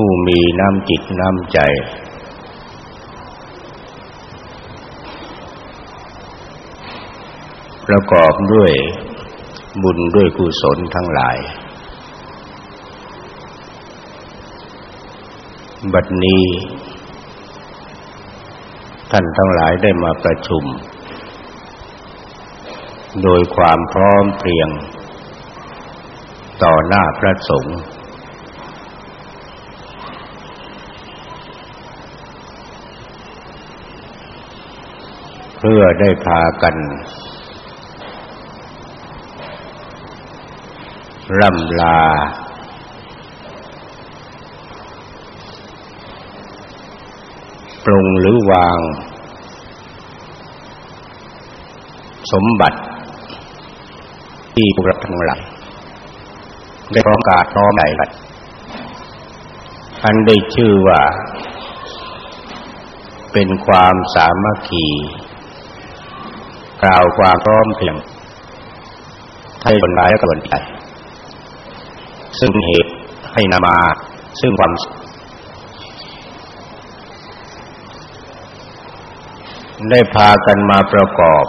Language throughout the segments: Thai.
ผู้มีน้ำจิตน้ำใจ ประกอบด้วยบุญด้วยกุศลทั้งหลาย บัดนี้ ท่านทั้งหลายได้มาประชุม โดยความพร้อมเพรียง ต่อหน้าพระสงฆ์ เพื่อได้พากันร่ำลา ปรงหรือวาง สมบัติ ที่พวกเราทั้งหลายได้พร้อมกาพร้อมใจกันอันได้ชื่อว่า เป็นความสามัคคี กล่าวความพร้อมเพียงให้คนร้ายและคนใจซึ่งเหตุให้นามา ซึ่งความได้พากันมาประกอบ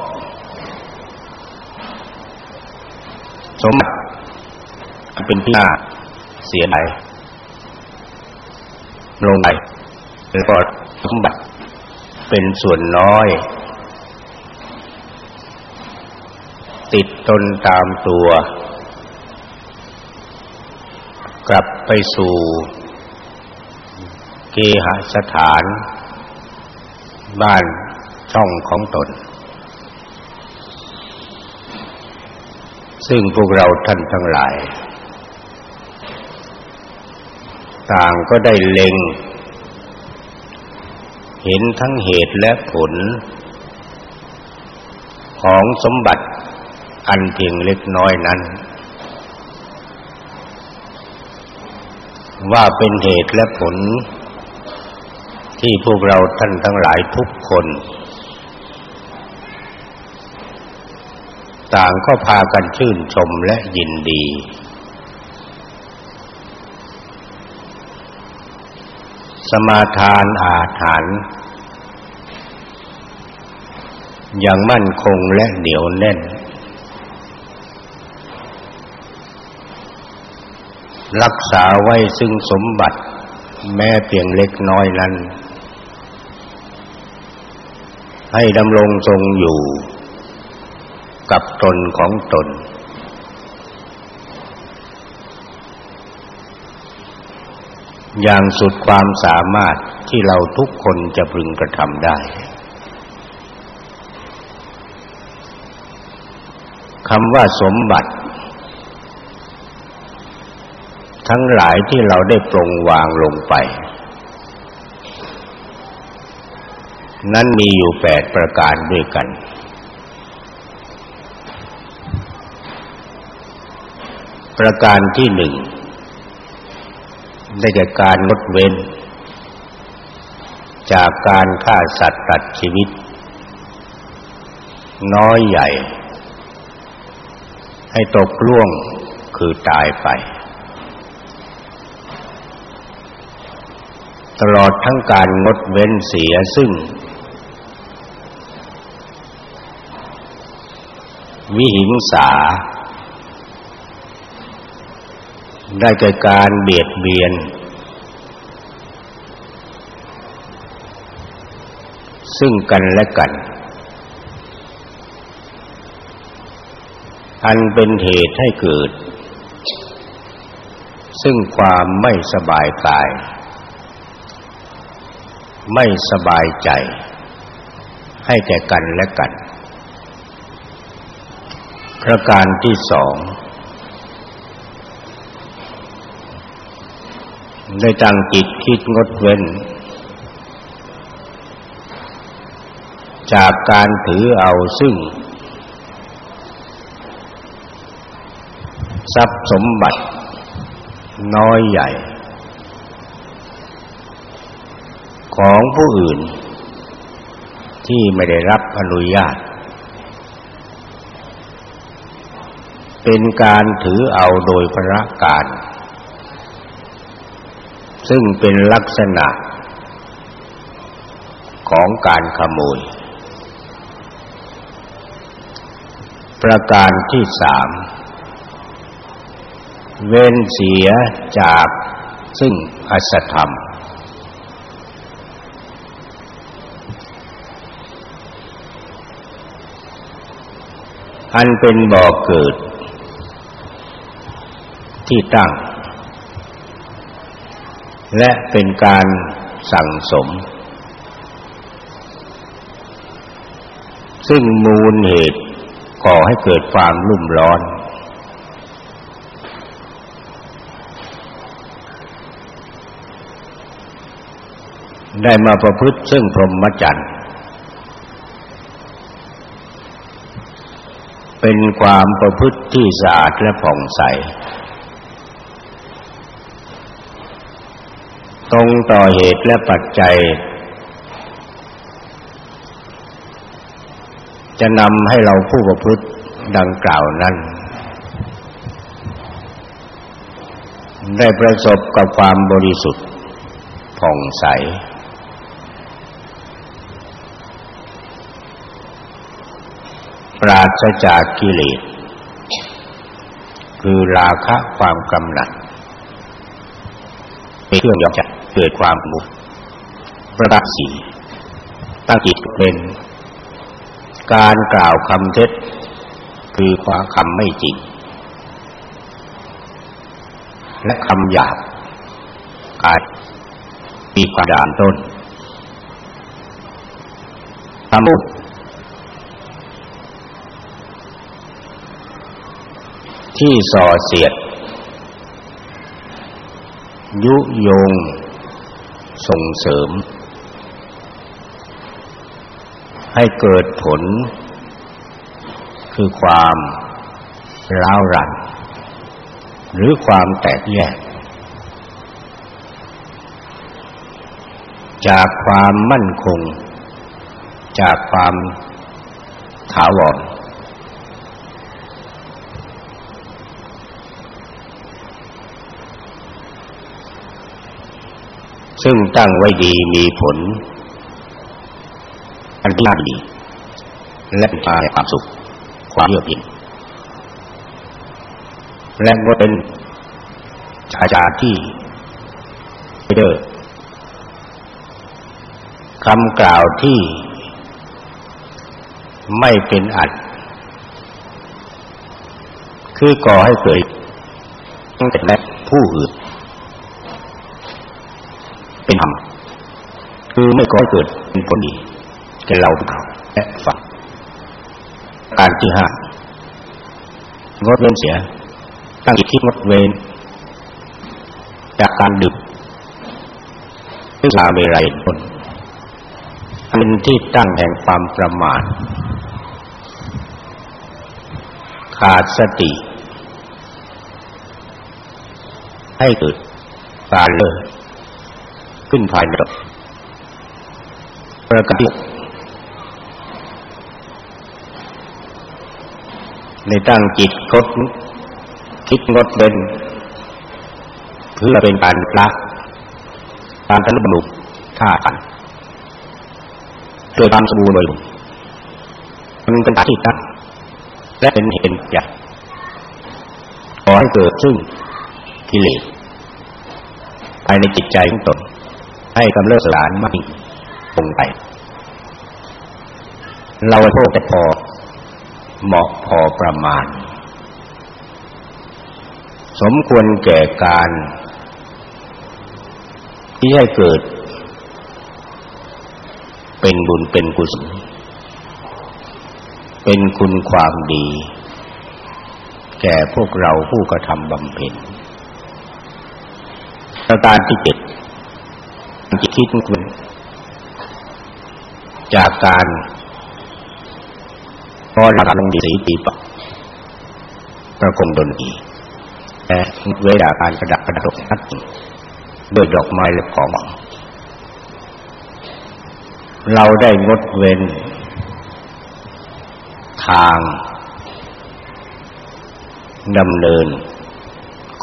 สมบัติเป็นที่น่าเสียใจลงไปแล้วก็สมบัติเป็นส่วนน้อย ติดตนตามตัว กลับไปสู่เกหสถาน บ้านช่องของตน ซึ่งพวกเราท่านทั้งหลาย ต่างก็ได้เล็ง เห็นทั้งเหตุและผลของสมบัติ อันเพียงเล็กน้อยนั้น ว่าเป็นเหตุและผล ที่พวกเราท่านทั้งหลายทุกคน ต่างก็พากันชื่นชมและยินดี สมาทานอาถรรพ์อย่างมั่นคงและเหนียวแน่น รักษาไว้ซึ่งสมบัติ แม้เพียงเล็กน้อยนั้น ให้ดำรงทรงอยู่ กับตนของตน อย่างสุดความสามารถที่เราทุกคนจะพึงกระทำได้คำว่าสมบัติ ทั้งหลายที่เราได้ปรงวางลงไป นั้นมีอยู่แปดประการด้วยกัน ประการที่หนึ่งได้แก่การงดเว้น จากการฆ่าสัตว์ตัดชีวิต น้อยใหญ่ ให้ตกล่วงคือตายไป ตลอดทั้งการงดเว้นเสียซึ่ง วิหิงสา ได้แก่การเบียดเบียน ซึ่งกันและกัน อันเป็นเหตุให้เกิด ซึ่งความไม่สบายกาย ไม่สบายใจ ให้แก่กันและกัน ประการที่สองได้ตั้งจิตคิดงดเว้น จากการถือเอาซึ่ง ทรัพย์สมบัติน้อยใหญ่ ของผู้อื่น ที่ไม่ได้รับอนุญาต เป็นการถือเอาโดยพระการ ซึ่งเป็นลักษณะของการขโมย ประการที่สามเว้นเสียจากซึ่งอสธรรม อันเป็นบ่อเกิด ที่ตั้ง และเป็นการสั่งสม ซึ่งมูลเหตุก่อให้เกิดความรุ่มร้อน ได้มาประพฤติซึ่งพรหมจรรย์ เป็นความประพฤติที่สะอาดและผ่องใส ตรงต่อเหตุและปัจจัย จะนำให้เราผู้ประพฤติดังกล่าวนั้น ได้ประสบกับความบริสุทธิ์ผ่องใส ปราศจากกิเลส คือราคะความกำหนัดเป็นเครื่องยอมจัดเกิดความมุขประดับสีตั้งจิตเป็น การกล่าวคำเท็จ คือความคำไม่จริง และคำหยาบกายมีความด่านต้นคำพูด ที่ส่อเสียด ยุยง ส่งเสริม ให้เกิดผล คือความร้าวรันหรือความแตกแยก จากความมั่นคง จากความถาวร ซึ่งตั้งไว้ดีมีผล อันที่น่าดี และเป็นความสุข ความเยือกเย็นและก็เป็นชาจาที่เดอคำกล่าวที่ ไม่เป็นอัดคือก่อให้เกิดตั้งแต่ผู้อื่น เป็นธรรมคือไม่ก่อให้เกิดเป็นผลดีแก่เราเขาและฝังการที่ห้างดเว้นเสีย ตั้งจิตที่งดเว้นจากการดื่มซึ่งลาเมรัยผลเป็นที่ตั้งแห่งความประมาทขาดสติ ให้เกิดการเลิก ขึ้นภายในประการที่ในตั้งจิตคดคิดงดเว้นเพื่อเป็นการละการทะลุบรรลุท่ากันโดยความสมบูรณ์โดยรวมมันเป็นที่ตั้งและเป็นเหตุใหญ่ขอให้เกิดซึ่งกิเลสภายในจิตใจของตน ให้กำเริบสลานมากคงไป เราโทษแต่พอ เหมาะพอประมาณ สมควรแก่การ ที่ให้เกิด เป็นบุญเป็นกุศลเป็นคุณความดี แก่พวกเราผู้กระทำบำเพ็ญประการที่เจ็ด จิตคิดคุณ จากการพอหลักลงดีสีปีปะประกงดนตรีและเวลาการประดับประดับนัดด้วยดอกไม้และของเราได้งดเว้น ทางดำเนิน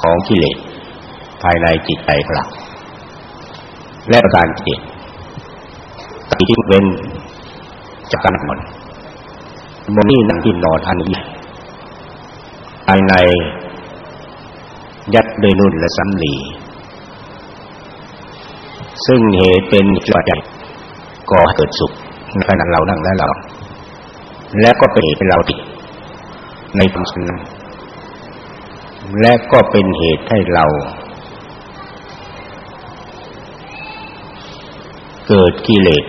ของกิเลสภายในจิตใจของเรา และประการเจ็ดตัดทิ้งเว้นจากการนอนบนนี้นั่งที่นอนอันนี้ภายใน ยัดด้วยนุ่นและสำลีซึ่งเหตุเป็นจอดใหญ่ก่อให้เกิดสุขในขณะเรานั่งและเรา และก็เป็นเหตุให้เราติดในความสนั้นและก็เป็นเหตุให้เรา เกิดกิเลส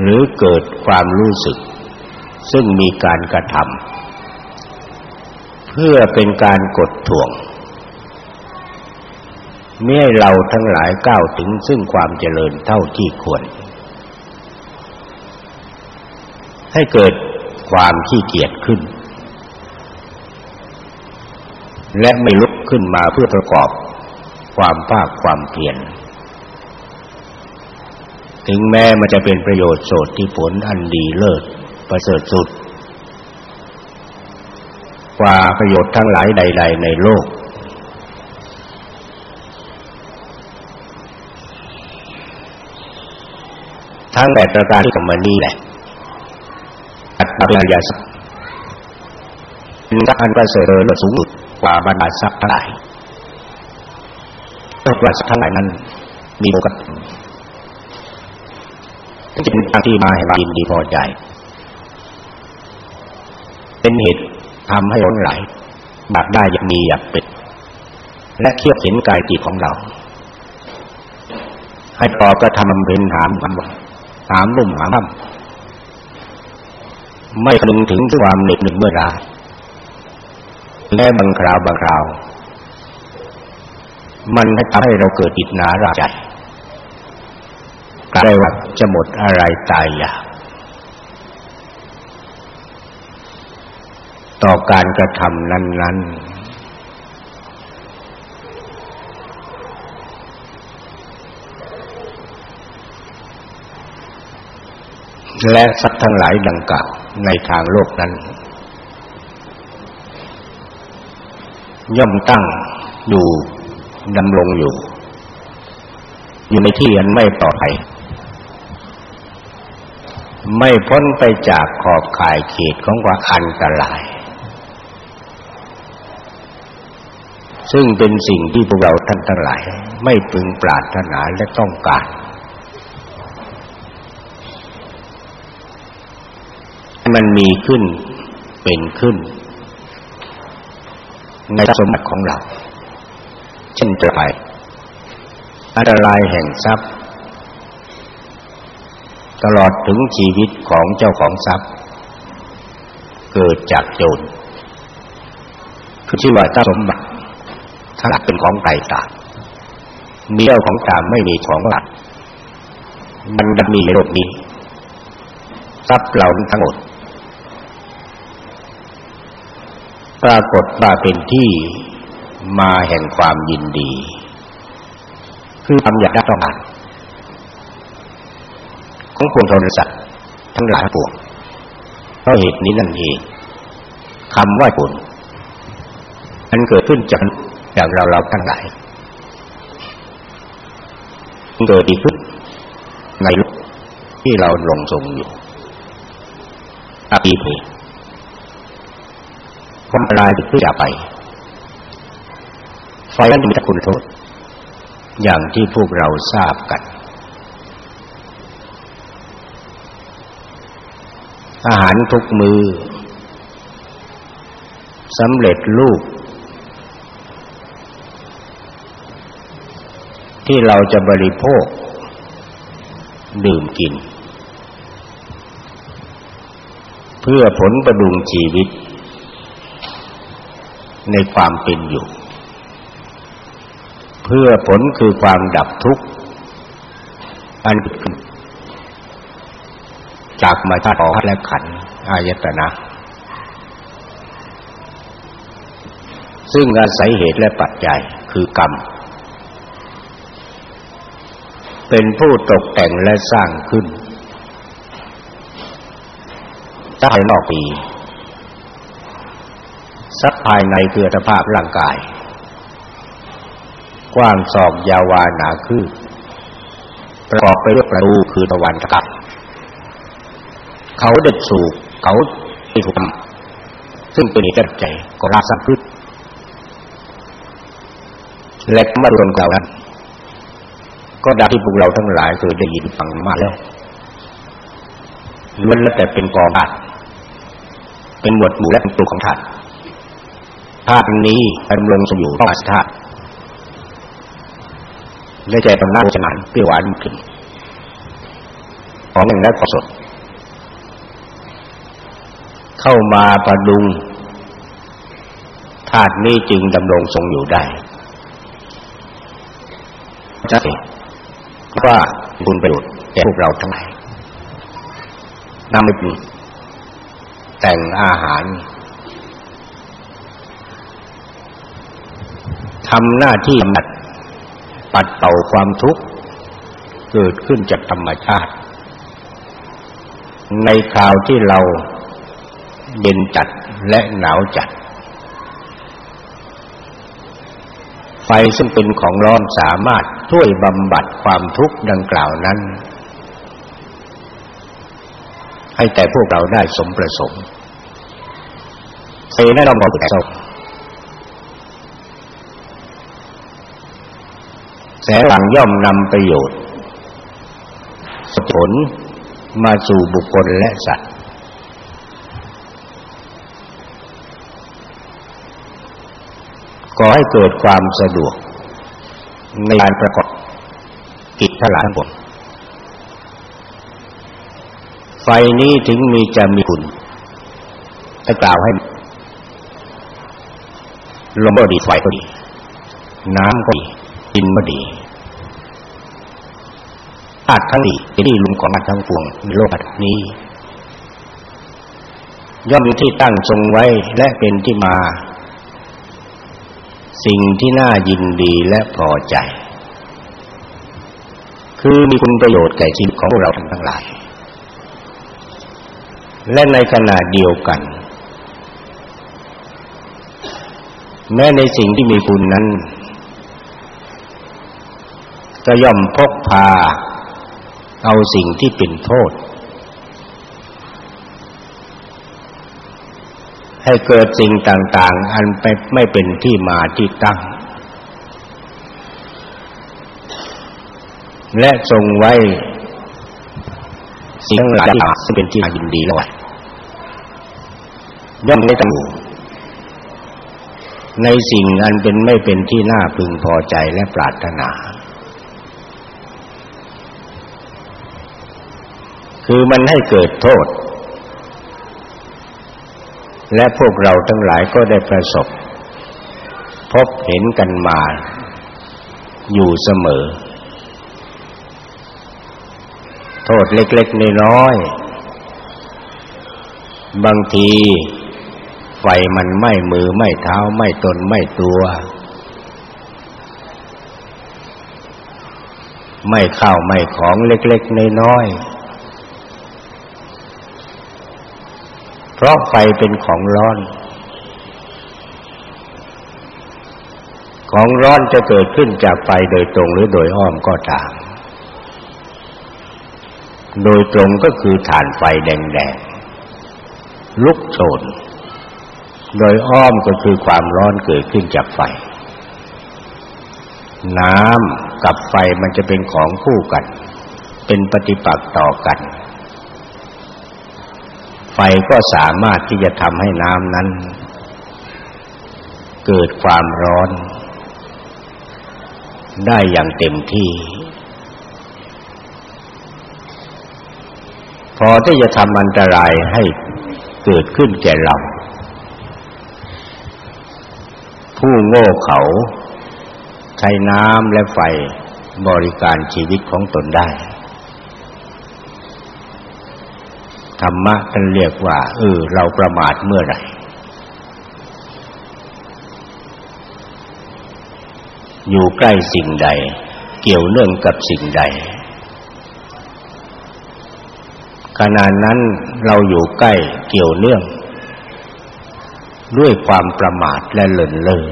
หรือเกิดความรู้สึก ซึ่งมีการกระทำเพื่อเป็นการกดถ่วงเมื่อเราทั้งหลายก้าวถึงซึ่งความเจริญเท่าที่ควร ให้เกิดความขี้เกียจขึ้น และไม่ลุกขึ้นมาเพื่อประกอบความภาคความเพียร ถึงแม้มันจะเป็นประโยชน์โสดที่ผลอันดีเลิศประเสริฐสุด กว่าประโยชน์ทั้งหลายใด ๆ ในโลก ทั้งแปดประการที่ผมมานี่แหละอัตตาปัญญาสัพเป็นการประเสริฐเลิศสูงสุดกว่าบรรดาทรัพย์ทั้งหลายเพราะว่าทรัพย์ทั้งหลายนั้นมีโอกาส จะเป็นทางที่มาแห่งควายินดีพอใจ เป็นเหตุทำให้หลงไหลอยากได้อยากมีอยากเป็น และเคียบเห็นกายจิตของเรา ให้พอก็ทำเป็นหามหามลุ่มหามค่ำไม่คนึงถึงความเหน็ดหนึ่งเมื่อไรและบางคราวบางคราว มันทำให้เราเกิดอิจนาราใจ ได้ว่าจะหมดอะไรตายอยากต่อการกระทำนั้น ๆ และสัตว์ทั้งหลายดังกล่าวในทางโลกนั้น ย่อมตั้งอยู่ดำรงอยู่ อยู่ในที่อันไม่ปลอดภัย ไม่พ้นไปจากขอบข่ายเขตของความอันตราย ซึ่งเป็นสิ่งที่พวกเราท่านทั้งหลาย ไม่พึงปรารถนาและต้องการ มันมีขึ้นเป็นขึ้น ในสมบัติของเรา เช่นจะไปอันตรายแห่งทรัพย์ ตลอดถึงชีวิตของเจ้าของทรัพย์ เกิดจากโจรคือที่ว่าทรัพย์สมบัติถ้าหลักเป็นของไกลตามีเจ้าของตามไม่มีของหลักมันจะมีในโลกนี้ทรัพย์เหล่านั้นทั้งหมด ปรากฏว่าเป็นที่มาแห่งความยินดี คือความอยากได้ต้องการ ของพวงโทรศัพท์ทั้งหลายปวงเพราะเหตุนี้นั่นเองคำว่าผลมันเกิดขึ้นจากจากเราเราทั้งหลายเกิดดีขึ้นในโลกที่เราลงทรงอยู่อาปีเพความลายติดขึ้นจากไป ไฟนั้นมีต่คุณโทษ อย่างที่พวกเราทราบกัน อาหารทุกมือสำเร็จรูป ที่เราจะบริโภค ดื่มกิน เพื่อผลประดุงชีวิต ในความเป็นอยู่ เพื่อผลคือความดับทุกข์อันเกิดขึ้น จากมาธาตุและขันอายตนะ ซึ่งอาศัยเหตุและปัจจัยคือกรรม เป็นผู้ตกแต่งและสร้างขึ้นถ้าภายนอกปีสักภายในคือสภาพร่างกาย กว้างศอกยาวาหนาคือ ประกอบไปด้วยประตูคือตะวันตกับ เขาเด็ดสูบเขาติดหุมซึ่งเป็นเอกใจก็ราสักพืชและมารวมกันนั้นก็ดังที่พวกเราทั้งหลายเคยได้ยินฟังมาแล้วล้วนแล้วแต่เป็นกองธาตุเป็นหมวดหมู่และเป็นตัวของธาตุธาตุนี้ดำรงอยู่ต้องอาศัยธาตุได้แก่ตำนาโภชนานเปรี้ยวหวานกลิ่นของหนึ่งและของสด เข้ามาประดุงธาตุนี้จึงดำรงทรงอยู่ได้ใช่ว่าคุณประโยชน์แก่พวกเราทั้งหลายนำไปปรุงแต่งอาหารทำหน้าที่บัดปัดเป่าความทุกข์ เกิดขึ้นจากธรรมชาติ ในคราวที่เรา เย็นจัดและหนาวจัด ไฟซึ่งเป็นของร้อนสามารถช่วยบำบัดความทุกข์ดังกล่าวนั้น ให้แต่พวกเราได้สมประสงค์เซนั่นเราบอกแต่ศพแสงหลังย่อมนำประโยชน์ผลมาสู่บุคคลและสัตว์ ก่อให้เกิดความสะดวก ในการประกอบกิจทั้งหลายทั้งปวงไฟนี้ถึงมีจะมีคุณจะกล่าวให้ลมก็ดีไฟก็ดี น้ำก็ดีดินก็ดีอาจทั้งดีที่ลุมของอาจทั้งปวงในโลกนี้ ย่อมมีที่ตั้งทรงไว้และเป็นที่มา สิ่งที่น่ายินดีและพอใจ คือมีคุณประโยชน์แก่ชีวิตของพวกเราทั้งหลาย และในขณะเดียวกัน แม้ในสิ่งที่มีคุณนั้น ก็ย่อมพกพาเอาสิ่งที่เป็นโทษ ให้เกิดสิ่งต่างๆ อันไปไม่เป็นที่มาที่ตั้ง และทรงไว้ สิ่งทั้งหลายที่เป็นที่มายินดีแล้วย่อมไม่ต้องในสิ่งอันเป็นไม่เป็นที่น่าพึงพอใจและปรารถนา คือมันให้เกิดโทษ และพวกเราทั้งหลายก็ได้ประสบ พบเห็นกันมา อยู่เสมอ โทษเล็กๆน้อยๆบางทีไฟมันไหม้มือไหม้เท้าไหม้ตนไหม้ตัวไม่ข้าวไม่ของเล็กๆน้อยๆเพ ราะไฟเป็นของร้อน ของร้อนจะเกิดขึ้นจากไฟโดยตรงหรือโดยอ้อมก็ตาม โดยตรงก็คือฐานไฟแดงๆ ลุกโชน โดยอ้อมก็คือความร้อนเกิดขึ้นจากไฟ น้ำกับไฟมันจะเป็นของคู่กัน เป็นปฏิปักษ์ต่อกัน ไฟก็สามารถที่จะทำให้น้ำนั้น เกิดความร้อน ได้อย่างเต็มที่ พอที่จะทำอันตรายให้เกิดขึ้นแก่เรา ผู้โง่เขาใช้น้ำและไฟบริการชีวิตของตนได้ ธรรมะท่านเรียกว่าเออเราประมาทเมื่อไหร่ อยู่ใกล้สิ่งใด เกี่ยวเนื่องกับสิ่งใดขณะนั้นเราอยู่ใกล้เกี่ยวเนื่อง ด้วยความประมาทและเลินเล่อ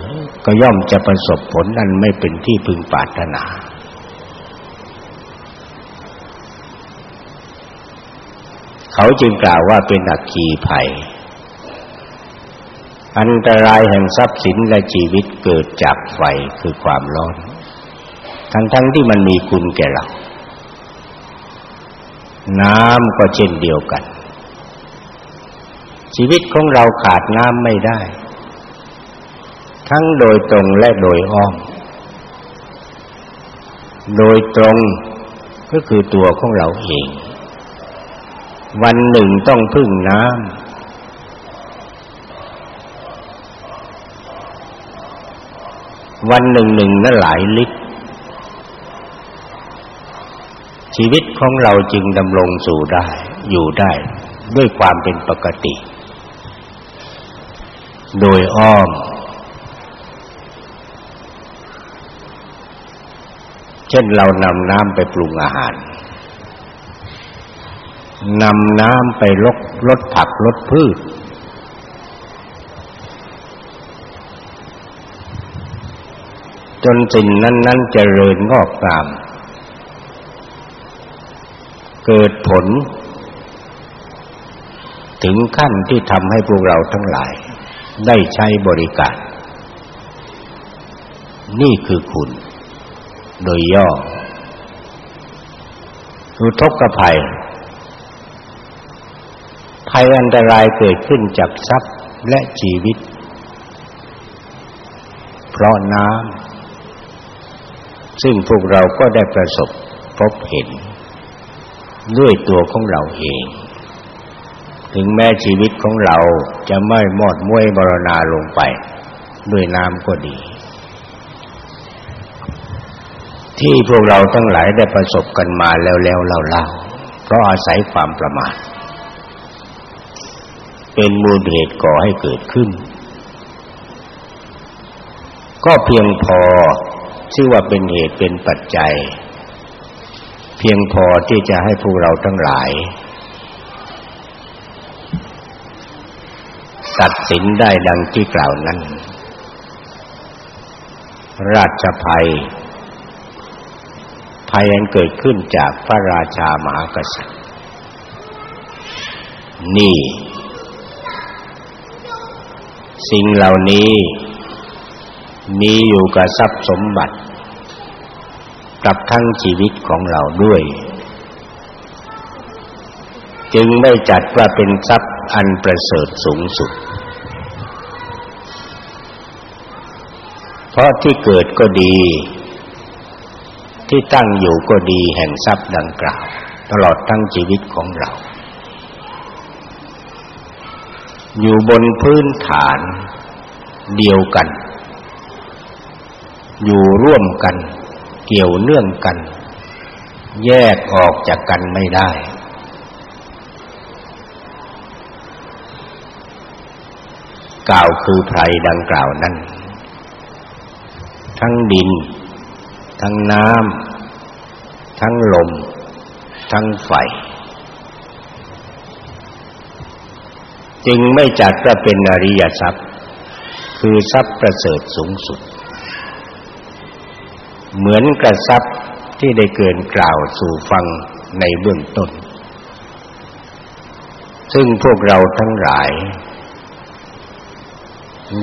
ก็ย่อมจะประสบผลนั้นไม่เป็นที่พึงปรารถนา เขาจึงกล่าวว่าเป็นอักคีภัย อันตรายแห่งทรัพย์สินและชีวิตเกิดจากไฟคือความร้อน ทั้งๆที่มันมีคุณแก่เรา น้ำก็เช่นเดียวกัน ชีวิตของเราขาดน้ำไม่ได้ ทั้งโดยตรงและโดยอ้อม โดยตรงก็คือตัวของเราเอง วันหนึ่งต้องพึ่งน้ำวันหนึ่งหนึ่งนั้นหลายลิตร ชีวิตของเราจึงดำรงสู่ได้ อยู่ได้ด้วยความเป็นปกติ โดยอ้อม เช่นเรานำน้ำไปปรุงอาหาร นำน้ำไปลดลดผักลดพืช จนสิ่งนั้นๆเจริญงอกงาม เกิดผล ถึงขั้นที่ทำให้พวกเราทั้งหลาย ได้ใช้บริการ นี่คือคุณ โดยย่ออุทกภัย ภัยอันตรายเกิดขึ้นจากทรัพย์และชีวิต เพราะน้ำซึ่งพวกเราก็ได้ประสบพบเห็น ด้วยตัวของเราเอง ถึงแม้ชีวิตของเราจะไม่หมอดม้วยมรณาลงไป ด้วยน้ำก็ดีที่พวกเราทั้งหลายได้ประสบกันมาแล้วแล้วเล่าๆเพราะอาศัยความประมาท เป็นมูลเหตุก่อให้เกิดขึ้น ก็เพียงพอชื่อว่าเป็นเหตุเป็นปัจจัย เพียงพอที่จะให้พวกเราทั้งหลาย ตัดสินได้ดังที่กล่าวนั้น ราชภัย ภัยอันเกิดขึ้นจากพระราชามหากษัตริย์ นี่ สิ่งเหล่านี้มีอยู่กับทรัพย์สมบัติ กับทั้งชีวิตของเราด้วย จึงไม่จัดว่าเป็นทรัพย์อันประเสริฐสูงสุด เพราะที่เกิดก็ดี ที่ตั้งอยู่ก็ดีแห่งทรัพย์ดังกล่าว ตลอดทั้งชีวิตของเรา อยู่บนพื้นฐานเดียวกัน อยู่ร่วมกัน เกี่ยวเนื่องกัน แยกออกจากกันไม่ได้ กล่าวคือไพรดังกล่าวนั้น ทั้งดิน ทั้งน้ำทั้งลม ทั้งไฟ จึงไม่จัดว่าเป็นอริยทรัพย์ คือทรัพย์ประเสริฐสูงสุด เหมือนกระทรัพย์ที่ได้เกินกล่าวสู่ฟังในเบื้องต้น ซึ่งพวกเราทั้งหลาย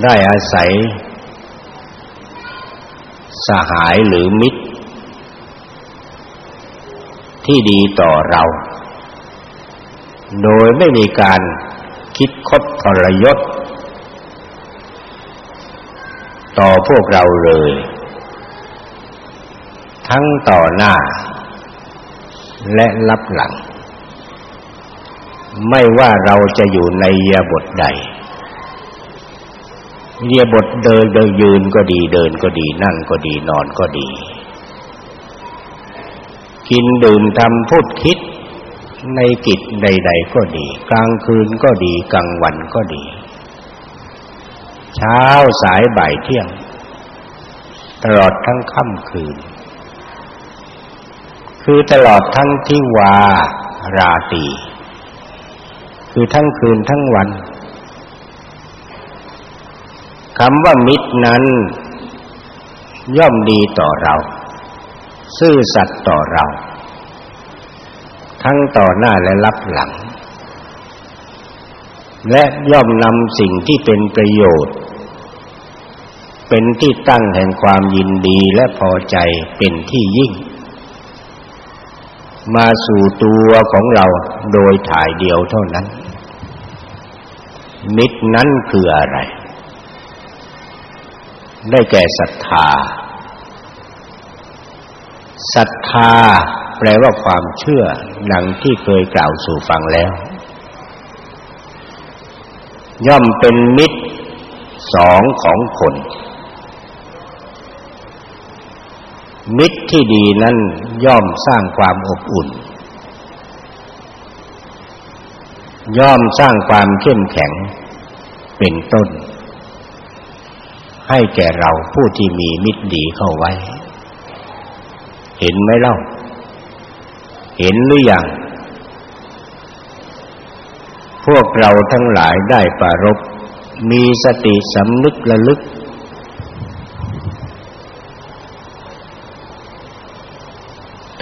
ได้อาศัย สหายหรือมิตร ที่ดีต่อเรา โดยไม่มีการ คิดคดทรยศ ต่อพวกเราเลย ทั้งต่อหน้า และรับหลัง ไม่ว่าเราจะอยู่ในเยบทใดเรียบทเดินเดินยืนก็ดีเดินก็ดีนั่งก็ดีนอนก็ดี กินดื่มทำพูดคิด ในกิจใด ๆ ก็ดี กลางคืนก็ดี กลางวันก็ดี เช้าสายบ่ายเที่ยง ตลอดทั้งค่ำคืน คือตลอดทั้งที่วาราตรีคือทั้งคืนทั้งวันคำว่ามิตรนั้น ย่อมดีต่อเรา ซื่อสัตย์ต่อเรา ทั้งต่อหน้าและรับหลัง และย่อมนำสิ่งที่เป็นประโยชน์ เป็นที่ตั้งแห่งความยินดีและพอใจเป็นที่ยิ่ง มาสู่ตัวของเราโดยถ่ายเดียวเท่านั้น มิตรนั้นคืออะไร ได้แก่ศรัทธาศรัทธา แปลว่าความเชื่อดังที่เคยกล่าวสู่ฟังแล้ว ย่อมเป็นมิตรสองของคน มิตรที่ดีนั้นย่อมสร้างความอบอุ่น ย่อมสร้างความเข้มแข็งเป็นต้น ให้แก่เราผู้ที่มีมิตรดีเข้าไว้ เห็นไหมเล่า เห็นหรือยัง พวกเราทั้งหลายได้ปรารบมีสติสำนึกระลึก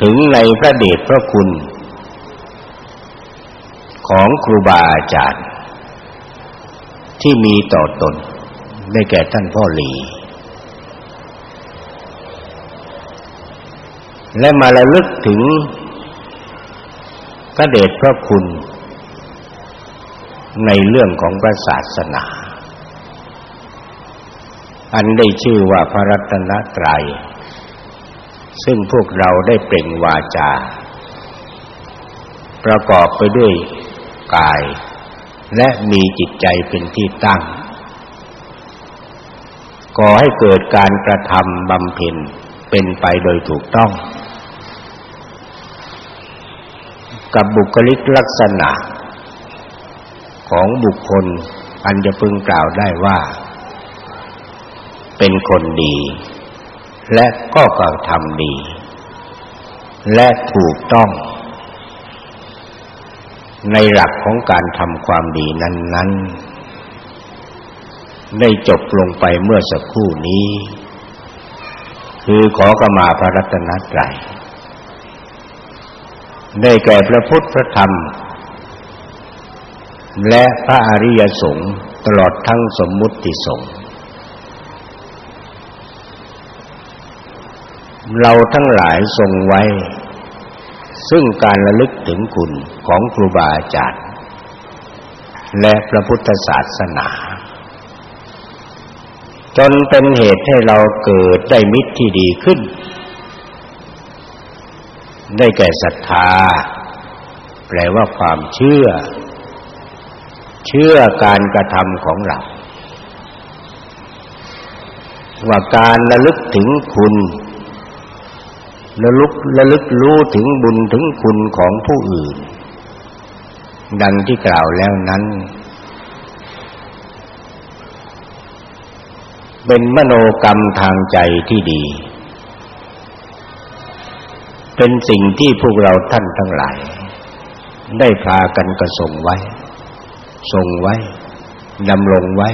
ถึงในพระเดชพระคุณ ของครูบาอาจารย์ ที่มีต่อตนได้แก่ท่านพ่อหลีและมาระลึกถึง พระเดชพระคุณ ในเรื่องของพระศาสนา อันได้ชื่อว่าพระรัตนตรัย ซึ่งพวกเราได้เปล่งวาจา ประกอบไปด้วยกาย และมีจิตใจเป็นที่ตั้งก่อให้เกิดการกระทำบำเพ็ญเป็นไปโดยถูกต้อง กับบุคลิกลักษณะ ของบุคคลอันจะพึงกล่าวได้ว่า เป็นคนดี และก็กระทำดี และถูกต้อง ในหลักของการทำความดีนั้น ๆ ได้จบลงไปเมื่อสักครู่นี้ คือขอกมาพระรัตนตรัย ได้แก่พระพุทธพระธรรม และพระอริยสงฆ์ตลอดทั้งสมมุติสงฆ์เราทั้งหลายทรงไว้ ซึ่งการระลึกถึงคุณของครูบาอาจารย์ และพระพุทธศาสนา จนเป็นเหตุให้เราเกิดได้มิตรที่ดีขึ้น ได้แก่ศรัทธา แปลว่าความเชื่อ เชื่อการกระทำของเราว่าการระลึกถึงคุณระลึกระลึกรู้ถึงบุญถึงคุณของผู้อื่น ดังที่กล่าวแล้วนั้น เป็นมโนกรรมทางใจที่ดี เป็นสิ่งที่พวกเราท่านทั้งหลาย ได้พากันกระส่งไว้ ส่งไว้ดำรงไว้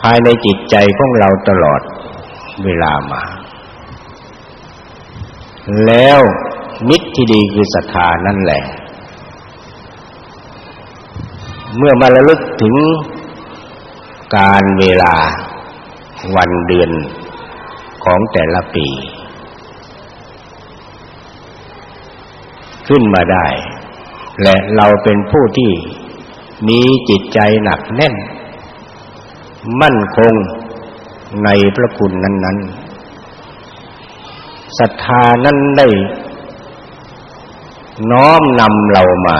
ภายในจิตใจของเราตลอดเวลามา แล้วมิตรที่ดีคือศรัทธานั่นแหละ เมื่อมาระลึกถึงการเวลาวันเดือน ของแต่ละปี ขึ้นมาได้ และเราเป็นผู้ที่มีจิตใจหนักแน่น มั่นคงในพระคุณนั้นๆศรัทธานั้นได้ น้อมนำเรามา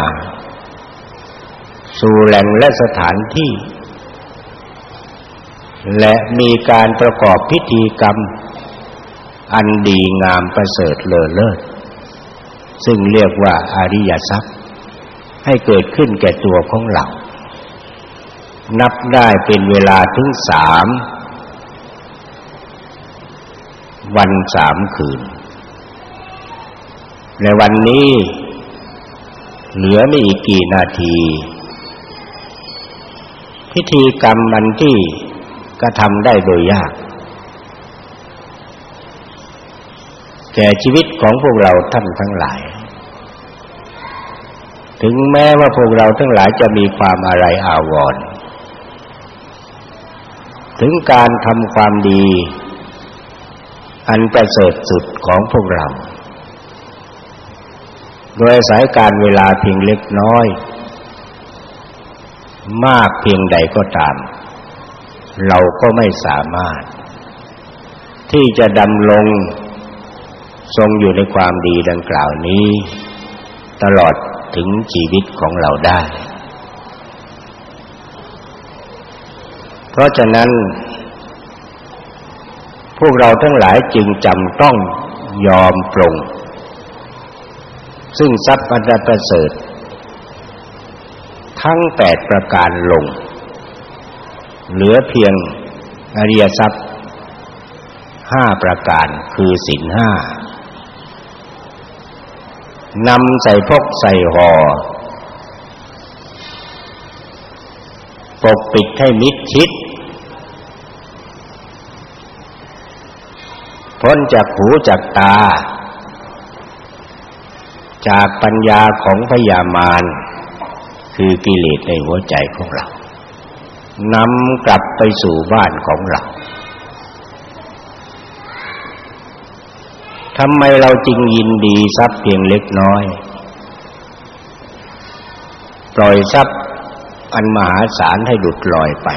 สู่แหล่งและสถานที่ และมีการประกอบพิธีกรรม อันดีงามประเสริฐเลอเลิศซึ่งเรียกว่าอริยทรัพย์ ให้เกิดขึ้นแก่ตัวของเรา นับได้เป็นเวลาถึงสามวันสามคืน ในวันนี้เหลือไม่อีกกี่นาที พิธีกรรมมันที่กระทำได้โดยยาก แก่ชีวิตของพวกเราท่านทั้งหลาย ถึงแม้ว่าพวกเราทั้งหลายจะมีความอะไรอาวรณ์ถึงการทำความดี อันประเสริฐสุดของพวกเรา โดยสายการเวลาเพียงเล็กน้อย มากเพียงใดก็ตาม เราก็ไม่สามารถ ที่จะดำลง ทรงอยู่ในความดีดังกล่าวนี้ ตลอดถึงชีวิตของเราได้ เพราะฉะนั้น พวกเราทั้งหลายจึงจำต้องยอมปรงซึ่งทรัพย์อันประเสริฐ ทั้งแปดประการลง เหลือเพียงอริยทรัพย์ห้าประการคือสินห้า นำใส่พกใส่ห่อปกปิดให้มิดชิด พ้นจากหูจากตา จากปัญญาของพยามารคือกิเลสในหัวใจของเรานำกลับไปสู่บ้านของเรา ทำไมเราจึงยินดีทรัพย์เพียงเล็กน้อย ปล่อยทรัพย์อันมหาศาลให้หลุดลอยไป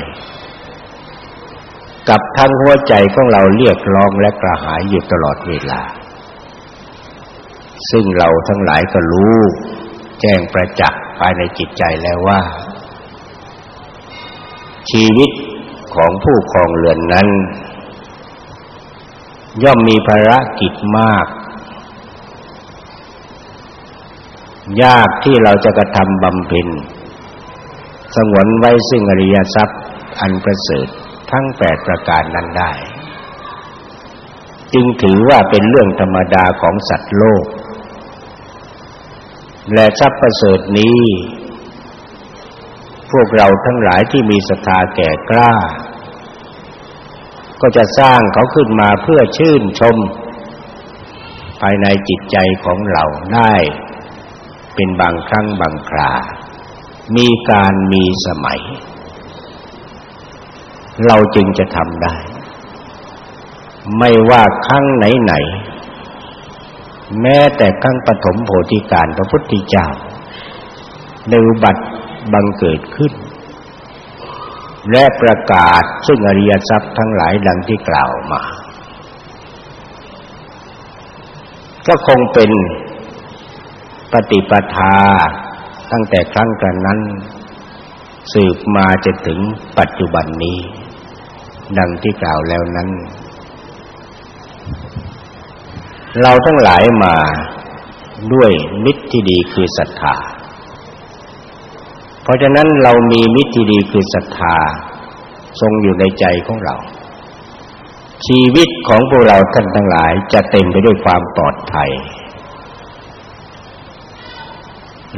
กับทั้งหัวใจของเราเรียกร้องและกระหายอยู่ตลอดเวลา ซึ่งเราทั้งหลายก็รู้ แจ้งประจักษ์ภายในจิตใจแล้วว่า ชีวิตของผู้ครองเรือนนั้น ย่อมมีภารกิจมาก ยากที่เราจะกระทำบำเพ็ญสงวนไว้ซึ่งอริยทรัพย์อันประเสริฐทั้งแปดประการนั้นได้ จึงถือว่าเป็นเรื่องธรรมดาของสัตว์โลก และทรัพย์ประเสริฐนี้ พวกเราทั้งหลายที่มีศรัทธาแก่กล้า ก็จะสร้างเขาขึ้นมาเพื่อชื่นชม ภายในจิตใจของเราได้เป็นบางครั้งบางครา มีการมีสมัย เราจึงจะทำได้ ไม่ว่าครั้งไหนๆแม้แต่ครั้งปฐมโพธิการพระพุทธเจ้าในอุบัติบังเกิดขึ้น และประกาศซึ่งอริยทรัพย์ทั้งหลายดังที่กล่าวมา ก็คงเป็นปฏิปทาตั้งแต่ครั้งกันนั้น สืบมาจนถึงปัจจุบันนี้ ดังที่กล่าวแล้วนั้น เราทั้งหลายมาด้วยมิตรที่ดีคือศรัทธา เพราะฉะนั้นเรามีมิตรที่ดีคือศรัทธาทรงอยู่ในใจของเรา ชีวิตของพวกเราท่านทั้งหลายจะเต็มไปด้วยความปลอดภัย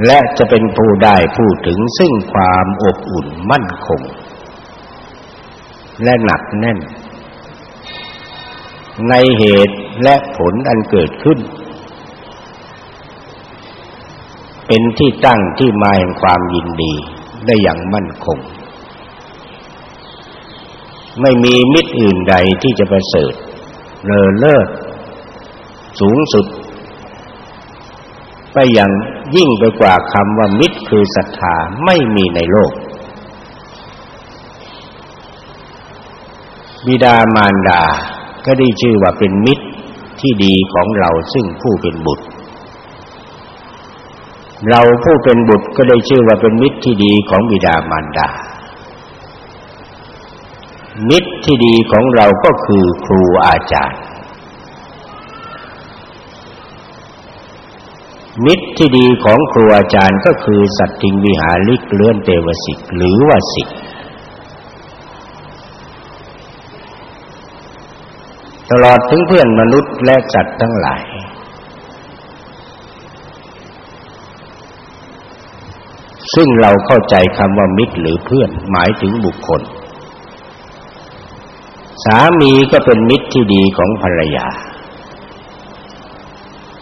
และจะเป็นผู้ได้ผู้ถึงซึ่งความอบอุ่นมั่นคง และหนักแน่น ในเหตุและผลอันเกิดขึ้น เป็นที่ตั้งที่มาแห่งความยินดีได้อย่างมั่นคง ไม่มีมิตรอื่นใดที่จะประเสริฐเลอเลิศสูงสุด ไปอย่างยิ่งไปกว่าคำว่ามิตรคือศรัทธาไม่มีในโลก บิดามารดาก็ได้ชื่อว่าเป็นมิตรที่ดีของเราซึ่งผู้เป็นบุตร เราผู้เป็นบุตรก็ได้ชื่อว่าเป็นมิตรที่ดีของบิดามารดา มิตรที่ดีของเราก็คือครูอาจารย์ มิตรที่ดีของครูอาจารย์ก็คือสัตติงวิหาริกเลื่อนเตวสิกหรือว่าสิกตลอดถึงเพื่อนมนุษย์และสัตว์ทั้งหลาย ซึ่งเราเข้าใจคำว่ามิตรหรือเพื่อน หมายถึงบุคคล สามีก็เป็นมิตรที่ดีของภรรยา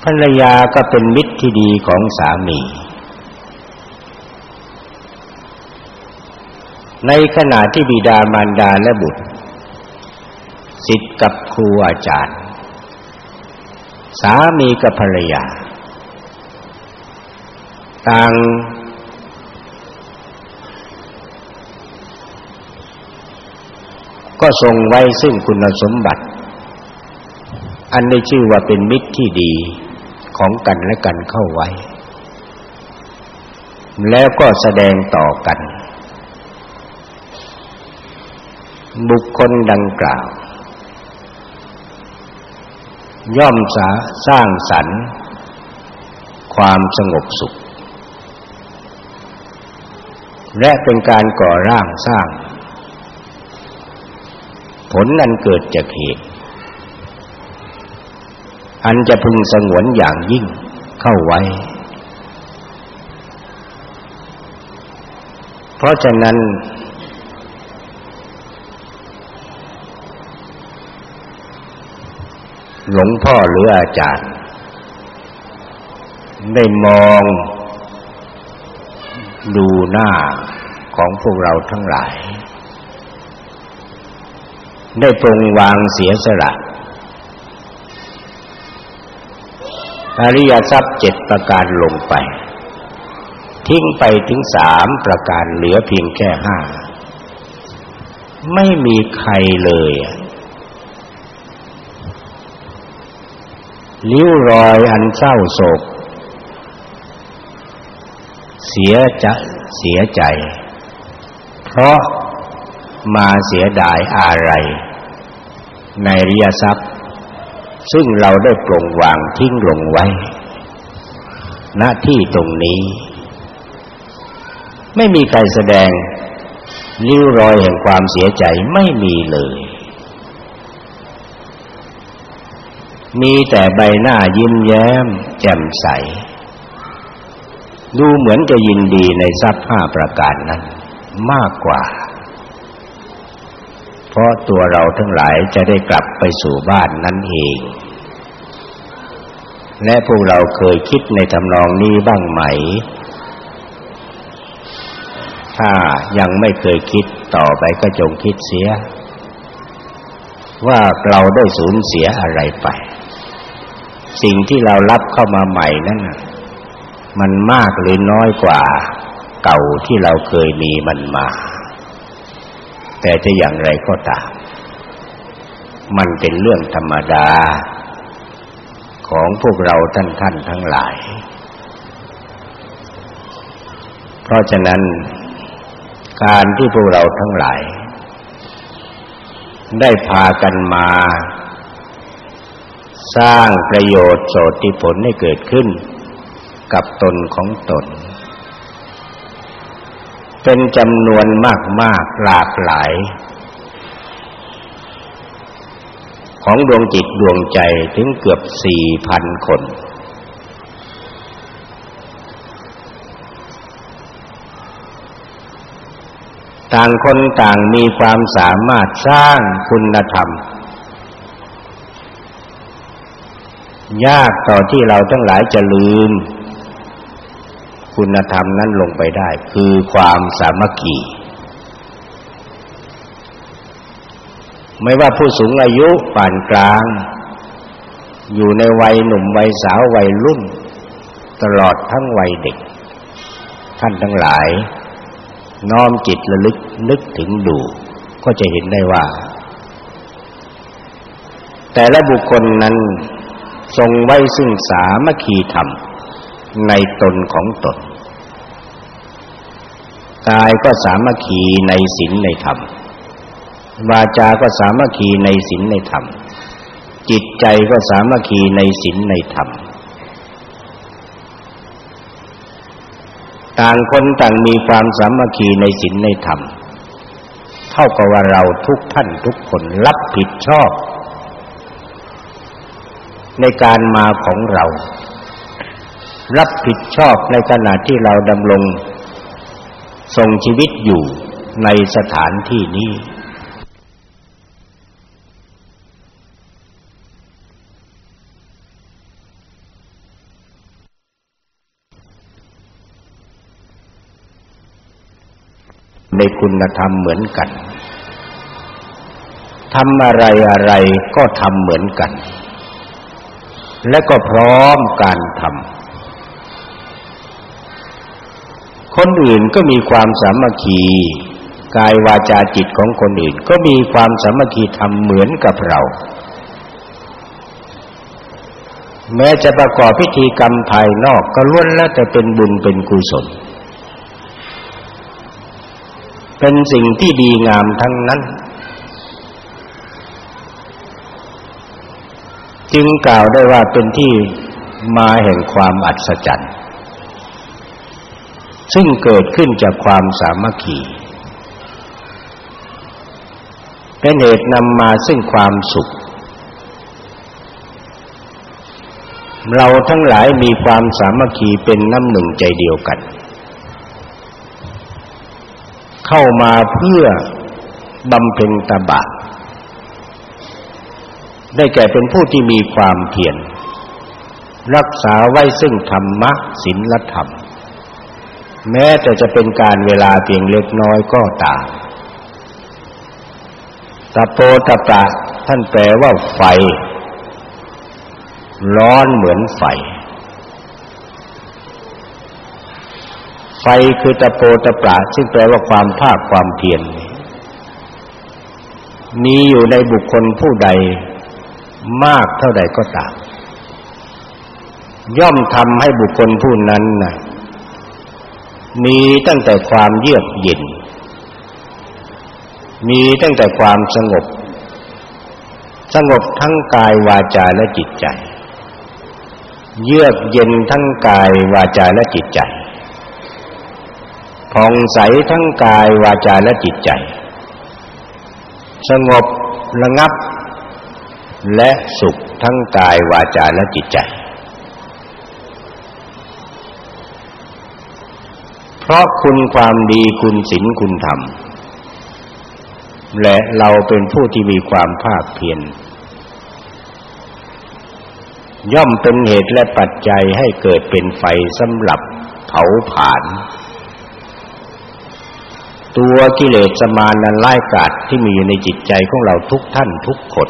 ภรรยาก็เป็นมิตรที่ดีของสามี ในขณะที่บิดามารดาและบุตรสิทธิ์กับครูอาจารย์ สามีกับภรรยา ต่าง ก็ทรงไว้ซึ่งคุณสมบัติ อันได้ชื่อว่าเป็นมิตรที่ดีของกันและกันเข้าไว้ แล้วก็แสดงต่อกัน บุคคลดังกล่าว ย่อมสาสร้างสรรค์ความสงบสุข และเป็นการก่อร่างสร้าง ผลนั้นเกิดจากเหตุ อันจะพึงสงวนอย่างยิ่งเข้าไว้ เพราะฉะนั้น หลวงพ่อหรืออาจารย์ ได้มองดูหน้าของพวกเราทั้งหลาย ได้ปรงวางเสียสละอริยทรัพย์เจ็ดประการลงไป ทิ้งไปถึงสามประการเหลือเพียงแค่ห้าไม่มีใครเลยลิ้วรอยอันเศร้าโศก เสียจะเสียใจ เพราะมาเสียดายอะไร ในริยทรัพย์ ซึ่งเราได้ปรงวางทิ้งลงไว้ ณที่ตรงนี้ ไม่มีใครแสดงริ้วรอยแห่งความเสียใจไม่มีเลย มีแต่ใบหน้ายิ้มแย้ม แจ่มใส ดูเหมือนจะยินดีในทรัพย์ห้าประการนั้นมากกว่า ราะตัวเราทั้งหลายจะได้กลับไปสู่บ้านนั้นเอง และพวกเราเคยคิดในทำนองนี้บ้างไหม ถ้ายังไม่เคยคิดต่อไปก็จงคิดเสีย ว่าเราได้สูญเสียอะไรไป สิ่งที่เรารับเข้ามาใหม่นั้นมันมากหรือน้อยกว่าเก่าที่เราเคยมีมันมา แต่จะอย่างไรก็ตาม มันเป็นเรื่องธรรมดา ของพวกเราท่านท่านทั้งหลาย เพราะฉะนั้นการที่พวกเราทั้งหลาย ได้พากันมา สร้างประโยชน์โสติผลให้เกิดขึ้นกับตนของตน เป็นจำนวนมากๆหลากหลาย ของดวงจิตดวงใจถึงเกือบสี่พันคน ต่างคนต่างมีความสามารถสร้างคุณธรรม ยากต่อที่เราทั้งหลายจะลืม คุณธรรมนั้นลงไปได้ คือความสามัคคี ไม่ว่าผู้สูงอายุปานกลาง อยู่ในวัยหนุ่มวัยสาววัยรุ่น ตลอดทั้งวัยเด็ก ท่านทั้งหลาย น้อมจิตระลึกนึกถึงดู ก็จะเห็นได้ว่า แต่ละบุคคลนั้นทรงไว้ซึ่งสามัคคีธรรม ในตนของตน กายก็สามัคคีในศีลในธรรม วาจา ก็สามัคคีในศีลในธรรม จิตใจก็สามัคคีในศีลในธรรม ต่างคนต่างมีความสามัคคีในศีลในธรรม เท่ากับว่าเราทุกท่านทุกคนรับผิดชอบ ในการมาของเรา รับผิดชอบในขณะที่เราดำรงทรงชีวิตอยู่ในสถานที่นี้ในคุณธรรมเหมือนกันทำอะไรอะไรก็ทำเหมือนกัน และก็พร้อมการทำ คนอื่นก็มีความสามัคคีกายวาจาจิตของคนอื่น ก็มีความสามัคคีทำเหมือนกับเรา แม้จะประกอบพิธีกรรมภายนอกก็ล้วนแล้วแต่เป็นบุญเป็นกุศล เป็นสิ่งที่ดีงามทั้งนั้น จึงกล่าวได้ว่าเป็นที่มาแห่งความอัศจรรย์ ซึ่งเกิดขึ้นจากความสามัคคีเป็นเหตุนำมาซึ่งความสุข เราทั้งหลายมีความสามัคคีเป็นน้ำหนึ่งใจเดียวกัน เข้ามาเพื่อบำเพ็ญตบะ ได้แก่เป็นผู้ที่มีความเพียรรักษาไว้ซึ่งธรรมะศีลธรรม แม้แต่จะเป็นการเวลาเพียงเล็กน้อยก็ตามตะโปตะปะท่านแปลว่าไฟ ร้อนเหมือนไฟ ไฟคือตะโปตะปะซึ่งแปลว่าความภาคความเพียรมีอยู่ในบุคคลผู้ใดมากเท่าใดก็ตาม ย่อมทำให้บุคคลผู้นั้นนะ มีตั้งแต่ความเยือกเย็น มีตั้งแต่ความสงบ สงบทั้งกายวาจาและจิตใจ เยือกเย็นทั้งกายวาจาและจิตใจผ่องใสทั้งกายวาจาและจิตใจ สงบระงับ และสุขทั้งกายวาจาและจิตใจ เพราะคุณความดีคุณศีลคุณธรรม และเราเป็นผู้ที่มีความภาคเพียรย่อมเป็นเหตุและปัจจัยให้เกิดเป็นไฟสำหรับเผาผลาญตัวกิเลสมารนั้นไล่กาดที่มีอยู่ในจิตใจของเราทุกท่านทุกคน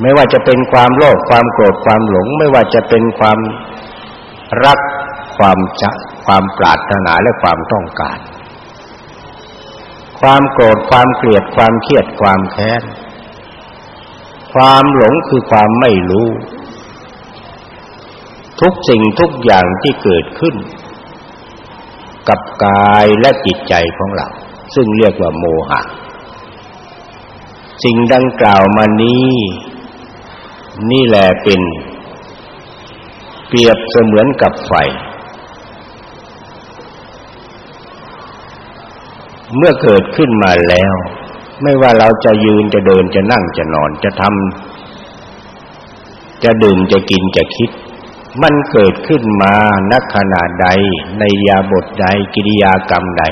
ไม่ว่าจะเป็นความโลภความโกรธความหลง ไม่ว่าจะเป็นความรักความจะ ความปรารถนาและความต้องการ ความโกรธความเกลียดความเครียดความแค้น ความหลงคือความไม่รู้ ทุกสิ่งทุกอย่างที่เกิดขึ้น กับกายและจิตใจของเรา ซึ่งเรียกว่าโมหะ สิ่งดังกล่าวมานี้ นี่แหละเป็นเปรียบเสมือนกับไฟ เมื่อเกิดขึ้นมาแล้ว ไม่ว่าเราจะยืนจะเดินจะนั่งจะนอนจะทำจะดื่มจะกินจะคิด มันเกิดขึ้นมานักขณะใด ในยาบทใดกิริยากรรมใด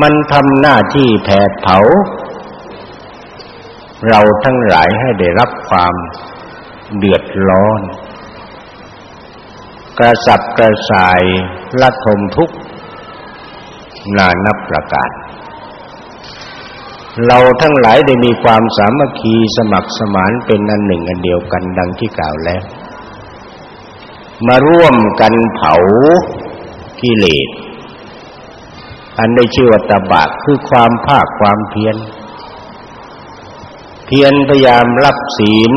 มันทำหน้าที่แผดเผา เราทั้งหลายให้ได้รับความเดือดร้อน กระสับกระส่ายละทมทุกข์ นานับประการเราทั้งหลายได้มีความสามัคคีสมัครสมานเป็นอันหนึ่งอันเดียวกันดังที่กล่าวแล้ว มาร่วมกันเผากิเลสอันได้ชื่อว่าตบะคือความภาคความเพียรเพียรพยายามรับศีล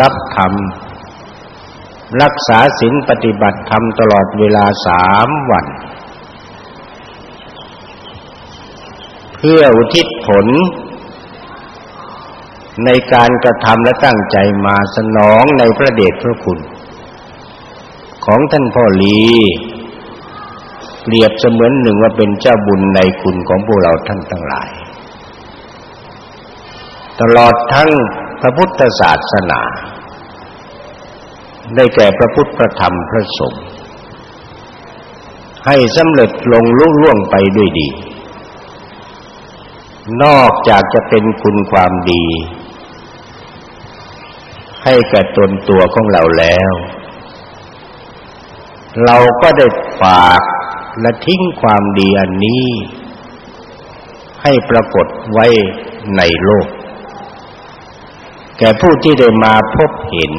รับธรรม รักษาศีลปฏิบัติธรรมตลอดเวลาสามวัน พื่ออุทิศผล ในการกระทำและตั้งใจมาสนองในพระเดชพระคุณ ของท่านพ่อลีเปรียบเสมือนหนึ่งว่าเป็นเจ้าบุญในคุณของพวกเราท่านทั้งหลาย ตลอดทั้งพระพุทธศาสนา ได้แก่พระพุทธพระธรรมพระสงฆ์ให้สำเร็จลงลุล่วงไปด้วยดี นอกจากจะเป็นคุณความดี ให้แก่ตนตัวของเราแล้ว เราก็ได้ฝากและทิ้งความดีอันนี้ ให้ปรากฏไว้ในโลก แก่ผู้ที่ได้มาพบเห็น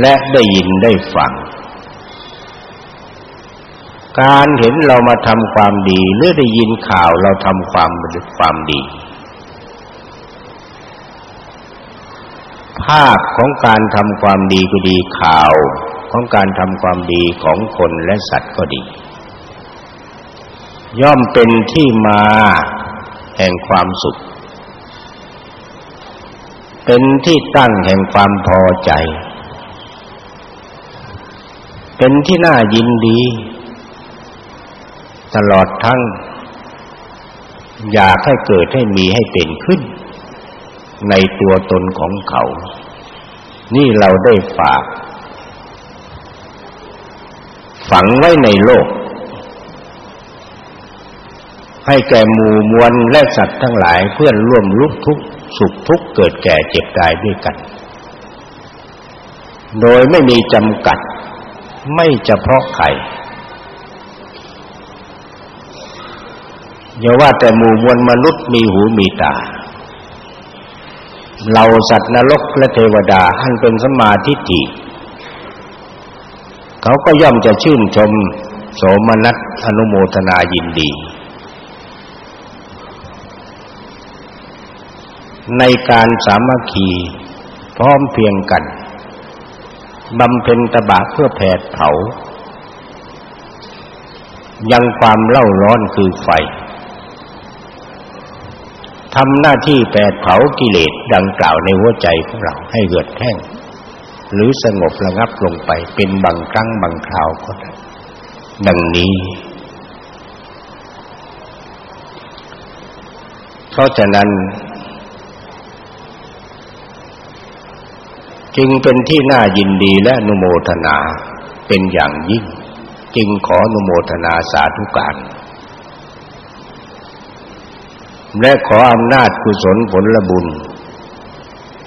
และได้ยินได้ฟัง การเห็นเรามาทำความดีหรือได้ยินข่าวเราทำความความดี ภาพของการทำความดีก็ดีข่าวของการทำความดีของคนและสัตว์ก็ดี ย่อมเป็นที่มาแห่งความสุข เป็นที่ตั้งแห่งความพอใจ เป็นที่น่ายินดี ตลอดทั้ง อยากให้เกิดให้มีให้เป็นขึ้น ในตัวตนของเขา นี่เราได้ฝาก ฝังไว้ในโลก ให้แก่หมู่มวลและสัตว์ทั้งหลายเพื่อนร่วมลุกทุกข์สุขทุกข์เกิดแก่เจ็บตายด้วยกัน โดยไม่มีจำกัดไม่เฉพาะใคร อย่าว่าแต่หมู่มวลมนุษย์มีหูมีตาเราสัตว์นรกและเทวดาอันเป็นสมาธิฏฐิเขาก็ย่อมจะชื่นชม โสมนัสอนุโมทนายินดี ในการสามัคคีพร้อมเพียงกันบำเพ็ญตบะเพื่อแผดเผา ยังความเล่าร้อนคือไฟ ทำหน้าที่แผดเผากิเลสดังกล่าวในหัวใจของเราให้เกิดแห้งหรือสงบระงับลงไปเป็นบางครั้งบางคราวก็ได้ดังนี้ เพราะฉะนั้น จึงเป็นที่น่ายินดีและนุโมทนาเป็นอย่างยิ่ง จึงขออนุโมทนาสาธุการ และขออำนาจกุศลผลบุญ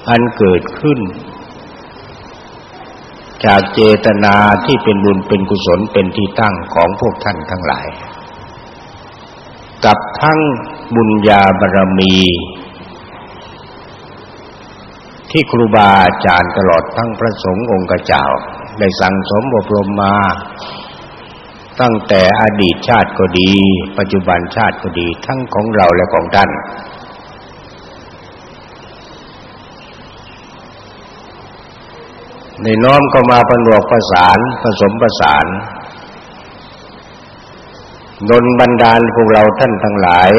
อันเกิดขึ้น จากเจตนาที่เป็นบุญเป็นกุศลเป็นที่ตั้งของพวกท่านทั้งหลาย กับทั้งบุญญาบารมี ที่ครูบาอาจารย์ตลอดทั้งพระสงฆ์องค์เจ้า ได้สั่งสมอบรมมา ตั้งแต่อดีตชาติก็ดี ปัจจุบันชาติก็ดีทั้งของเราและของท่าน ในน้อมเข้ามาประนวกประสานผสมประสานดนบันดาลพวกเราท่านทั้งหลาย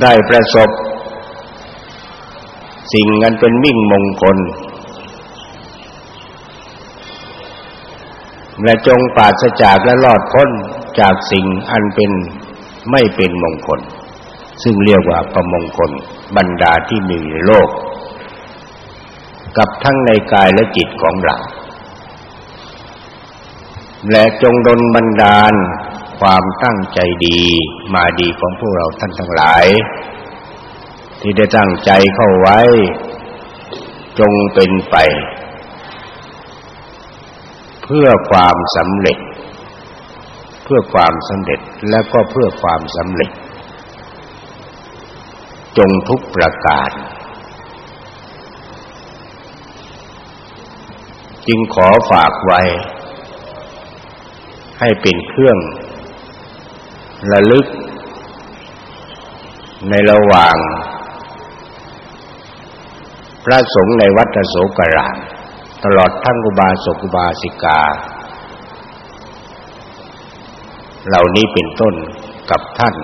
ได้ประสบ สิ่งอันเป็นมิ่งมงคล และจงปราศจากและรอดพ้นจากสิ่งอันเป็นไม่เป็นมงคล ซึ่งเรียกว่าประมงคลบรรดาที่มีในโลก กับทั้งในกายและจิตของเรา และจงดลบันดาลความตั้งใจดีมาดีของพวกเราท่านทั้งหลาย ที่ได้ตั้งใจเข้าไว้ จงเป็นไป เพื่อความสำเร็จ เพื่อความสำเร็จและก็เพื่อความสำเร็จ จงทุกประการ จึงขอฝากไว้ ให้เป็นเครื่องระลึก ในระหว่าง พระสงฆ์ในวัดโสกราม ตลอดทั้งอุบาสกอุบาสิกา เหล่านี้เป็นต้นกับท่าน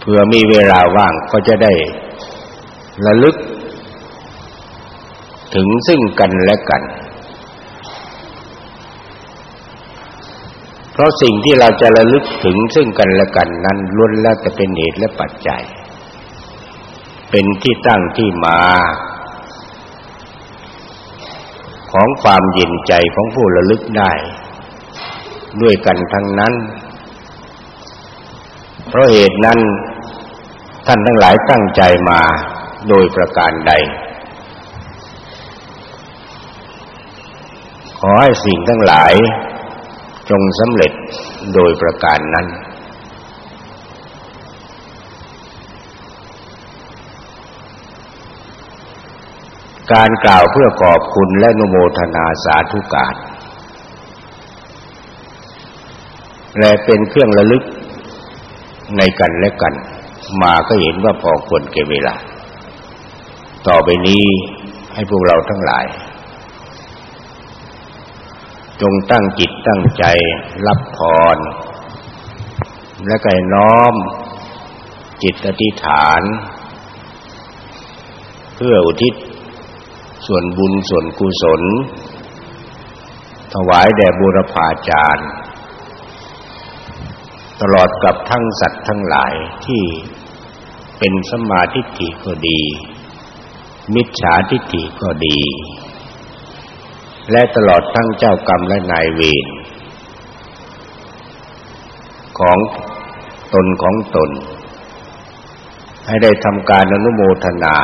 เพื่อมีเวลาว่างก็จะได้ระลึก ถึงซึ่งกันและกัน เพราะสิ่งที่เราจะระลึกถึงซึ่งกันและกันนั้นล้วนแล้วจะเป็นเหตุและปัจจัย เป็นที่ตั้งที่มา ของความเย็นใจของผู้ระลึกได้ ด้วยกันทั้งนั้น เพราะเหตุนั้น ท่านทั้งหลายตั้งใจมาโดยประการใด ขอให้สิ่งทั้งหลายจงสำเร็จโดยประการนั้น การกล่าวเพื่อขอบคุณและนุโมทนาสาธุการและเป็นเครื่องระลึกในกันและกัน มาก็เห็นว่าพอควรเก็บเวลา ต่อไปนี้ให้พวกเราทั้งหลาย จงตั้งจิตตั้งใจรับพร และก็น้อม จิตอธิษฐาน เพื่ออุทิศ ส่วนบุญส่วนกุศล ถวายแด่บุรพาจารย์ ตลอดกับทั้งสัตว์ทั้งหลายที่เป็นสมมาทิฏฐิก็ดี มิจฉาทิฏฐิก็ดี และตลอดทั้งเจ้ากรรมและนายเวรของตนของตน ให้ได้ทำการอนุโมทนา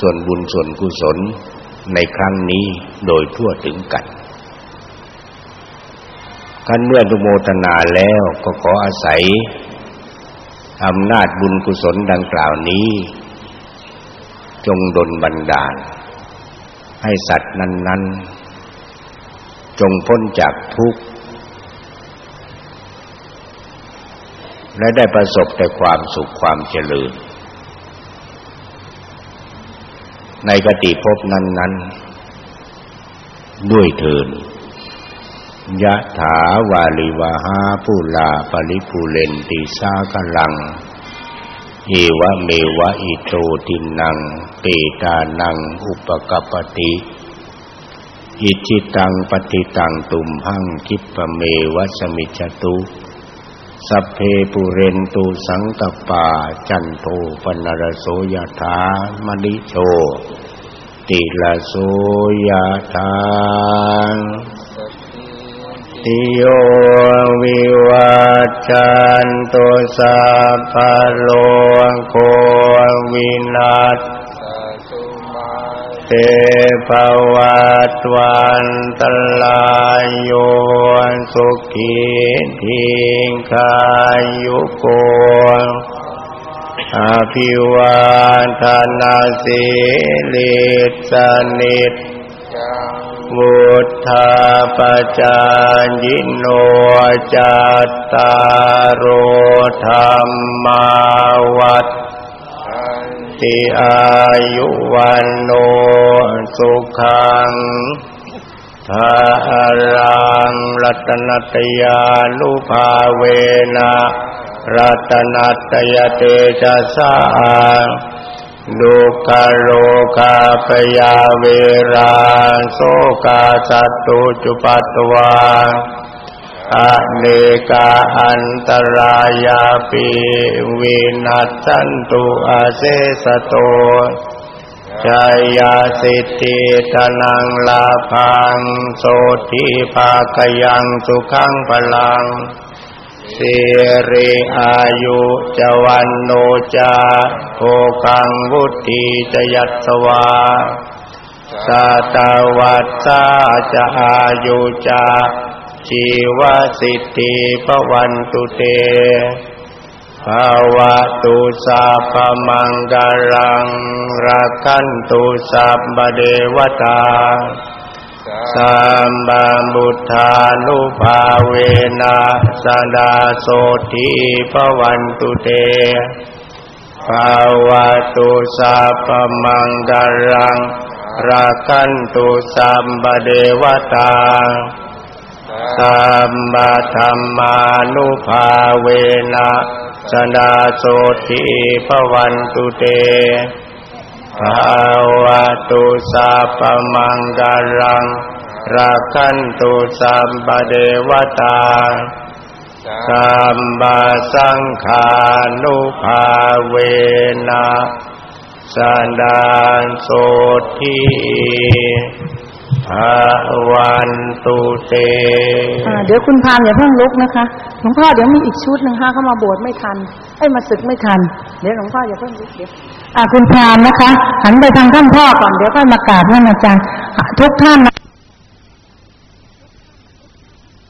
ส่วนบุญส่วนกุศล ในครั้งนี้โดยทั่วถึงกันกันเมื่ออนุโมทนาแล้วก็ขออาศัยอำนาจบุญกุศลดังกล่าวนี้ จงดลบันดาล ให้สัตว์นั้น ๆ จงพ้นจากทุกข์ และได้ประสบแต่ความสุขความเจริญ ในกติภพนั้น ๆ ด้วยเถินยะถาวาลิวาหาปุลาปริภูเรนติสากลัง เอวะเมวะอิโตตินัง เปตานัง อุปกปปติ อิจิตังปฏิตังตุมหังคิปะเมวะสมิจตุ สัพเพปุเรนตุสังกปาจันโทปนรโสยถามณิโชติลาโสยถาติโยวิวัจจันตุสัพพะโลโควินัส เตภวัตวันตลายโยสุขีทิงคายุโกอภิวาทนาสิลิสนิจวุธาปจายิโนจัตตารโธรรมาวัฏ ติอายุวันโนสุขังภารังรัตนตยานุภาเวนะรัตนัตยเตชะสาดุกโลกาปยาเวราโสกาสัตตุจุปัตวา อเนกาอันตรายาปิวินัสสันตุอาเสสโตจายาสิทธิธนังลาพังโสทิภาคยังสุขังพลังสิริอายุจวันโนจาโภคังวุติจยัตสวาสาตาวัตสาจะอายุจา ชีวสิทธิพวันตุเตภาวะตุสาพมังกลังรักขันตุสัพบเดวตาสัมบัมบุทานุภาเวนะสดาโสทีพวันตุเตภาวะตุสัพมังกลังรักขันตุสัมบเดวตา สัมมาธรรมานุภาเวนะสดาโสทีพวันตุเตภาวะตุสัพมังกลังรักขันตุสัมปเดวตาสัมบาสังขานุภาเวนะสันดานโสที ภาวันตุเตอเดี๋ยวคุณพานอย่าเพิ่งลุกนะคะหลวงพ่อเดี๋ยวมีอีกชุดหนึ่งห้าเข้ามาบวชไม่ทันไอ้ยมาศึกไม่ทัน เดี๋ยวหลวงพ่ออย่าเพิ่งลุกเดี๋ยวคุณพามนะคะ หันไปทางท่านพ่อก่อนเดี๋ยวค่อยมากราบท่านอาจารย์ทุกท่านนะ